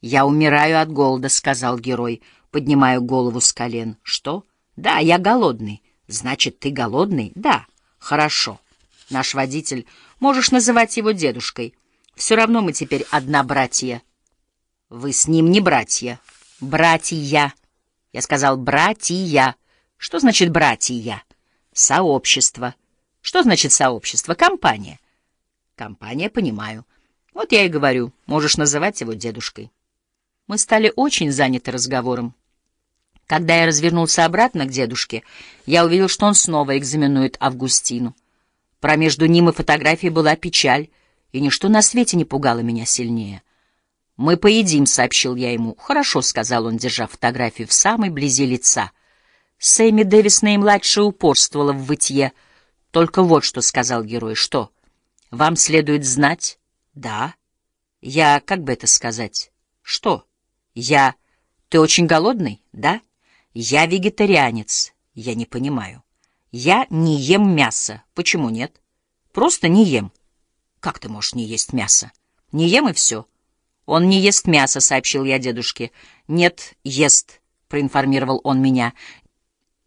«Я умираю от голода», — сказал герой, поднимая голову с колен. «Что? Да, я голодный. Значит, ты голодный? Да. Хорошо. Наш водитель, можешь называть его дедушкой. Все равно мы теперь одна братья». «Вы с ним не братья. Братья». Я сказал «братья». Что значит «братья»? Сообщество. Что значит сообщество? Компания. Компания, понимаю. Вот я и говорю, можешь называть его дедушкой. Мы стали очень заняты разговором. Когда я развернулся обратно к дедушке, я увидел, что он снова экзаменует Августину. Промежду ним и фотографией была печаль, и ничто на свете не пугало меня сильнее. «Мы поедим», — сообщил я ему. «Хорошо», — сказал он, держа фотографию в самой близи лица. Сэмми Дэвис наимладшая упорствовала в вытье. «Только вот что», — сказал герой. «Что? Вам следует знать?» «Да». «Я... как бы это сказать?» «Что?» «Я... Ты очень голодный, да?» «Я вегетарианец. Я не понимаю. Я не ем мясо. Почему нет?» «Просто не ем». «Как ты можешь не есть мясо?» «Не ем и все». «Он не ест мясо», — сообщил я дедушке. «Нет, ест», — проинформировал он меня.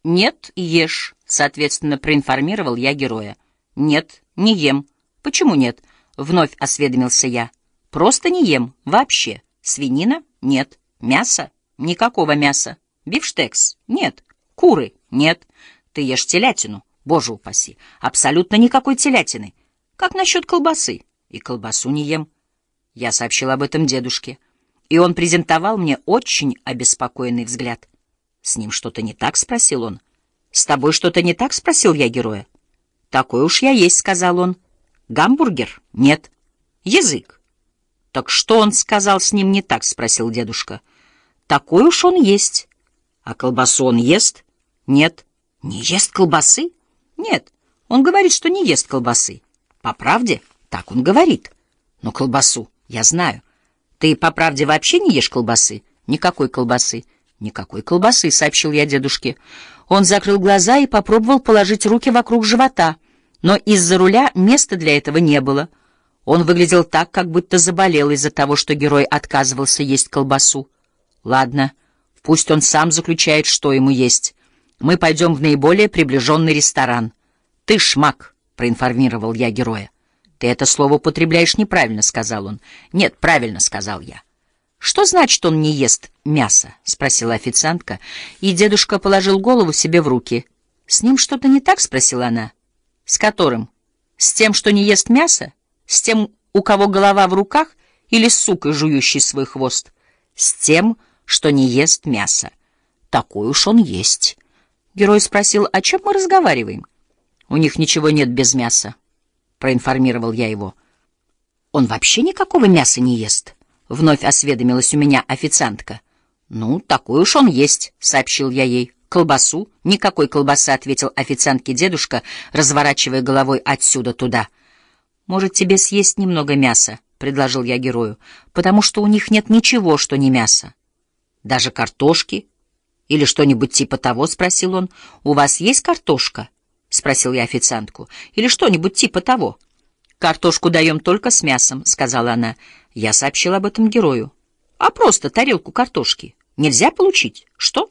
«Нет, ешь», — соответственно, проинформировал я героя. «Нет, не ем». «Почему нет?» — вновь осведомился я. «Просто не ем. Вообще. Свинина? Нет. Мясо? Никакого мяса. Бифштекс? Нет. Куры? Нет. Ты ешь телятину? Боже упаси. Абсолютно никакой телятины. Как насчет колбасы? И колбасу не ем. Я сообщил об этом дедушке, и он презентовал мне очень обеспокоенный взгляд. «С ним что-то не так?» — спросил он. «С тобой что-то не так?» — спросил я героя. «Такой уж я есть», — сказал он. «Гамбургер? Нет. Язык?» «Так что он сказал с ним не так?» — спросил дедушка. «Такой уж он есть». «А колбасу он ест?» «Нет». «Не ест колбасы?» «Нет. Он говорит, что не ест колбасы». «По правде?» «Так он говорит». «Но колбасу я знаю. Ты, по правде, вообще не ешь колбасы?» «Никакой колбасы». «Никакой колбасы», — сообщил я дедушке. Он закрыл глаза и попробовал положить руки вокруг живота, но из-за руля места для этого не было. Он выглядел так, как будто заболел из-за того, что герой отказывался есть колбасу. «Ладно, пусть он сам заключает, что ему есть. Мы пойдем в наиболее приближенный ресторан. Ты шмак», — проинформировал я героя. «Ты это слово употребляешь неправильно», — сказал он. «Нет, правильно», — сказал я. «Что значит, он не ест мясо?» — спросила официантка, и дедушка положил голову себе в руки. «С ним что-то не так?» — спросила она. «С которым? С тем, что не ест мясо? С тем, у кого голова в руках, или с сукой, жующей свой хвост? С тем, что не ест мясо. Такой уж он есть». Герой спросил, о чем мы разговариваем? «У них ничего нет без мяса», — проинформировал я его. «Он вообще никакого мяса не ест?» — вновь осведомилась у меня официантка. «Ну, такой уж он есть», — сообщил я ей. «Колбасу?» «Никакой колбасы», — ответил официантке дедушка, разворачивая головой отсюда туда. «Может, тебе съесть немного мяса?» — предложил я герою. «Потому что у них нет ничего, что не мясо». «Даже картошки?» «Или что-нибудь типа того?» — спросил он. «У вас есть картошка?» — спросил я официантку. «Или что-нибудь типа того?» «Картошку даем только с мясом», — сказала она. Я сообщил об этом герою. «А просто тарелку картошки нельзя получить? Что?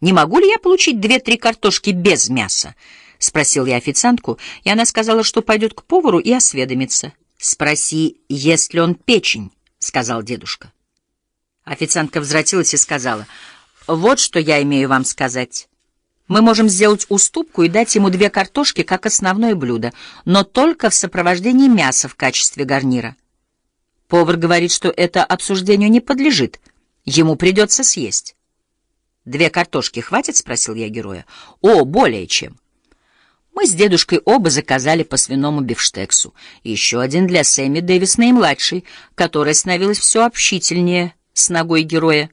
Не могу ли я получить две-три картошки без мяса?» — спросил я официантку, и она сказала, что пойдет к повару и осведомится. «Спроси, есть ли он печень», — сказал дедушка. Официантка возвратилась и сказала, «Вот что я имею вам сказать». Мы можем сделать уступку и дать ему две картошки как основное блюдо, но только в сопровождении мяса в качестве гарнира. Повар говорит, что это обсуждению не подлежит. Ему придется съесть. «Две картошки хватит?» — спросил я героя. «О, более чем». Мы с дедушкой оба заказали по свиному бифштексу. Еще один для Сэмми Дэвис наимладшей, которая становилась все общительнее с ногой героя.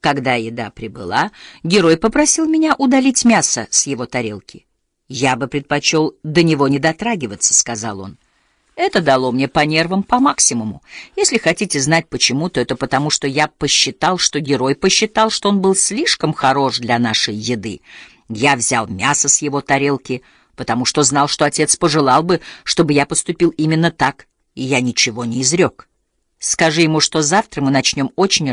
Когда еда прибыла, герой попросил меня удалить мясо с его тарелки. «Я бы предпочел до него не дотрагиваться», — сказал он. Это дало мне по нервам по максимуму. Если хотите знать почему, то это потому, что я посчитал, что герой посчитал, что он был слишком хорош для нашей еды. Я взял мясо с его тарелки, потому что знал, что отец пожелал бы, чтобы я поступил именно так, и я ничего не изрек. Скажи ему, что завтра мы начнем очень